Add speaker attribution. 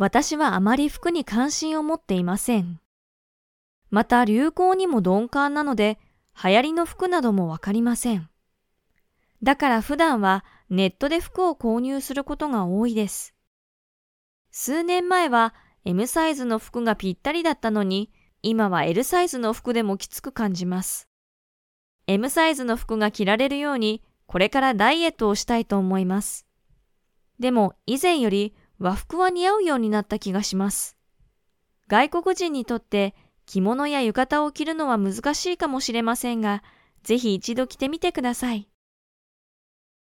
Speaker 1: 私はあまり服に関心を持っていません。また流行にも鈍感なので、流行りの服などもわかりません。だから普段はネットで服を購入することが多いです。数年前は M サイズの服がぴったりだったのに、今は L サイズの服でもきつく感じます。M サイズの服が着られるように、これからダイエットをしたいと思います。でも以前より和服は似合うようになった気がします。外国人にとって着物や浴衣を着るのは難しいかもしれませんが、ぜひ一度着てみてください。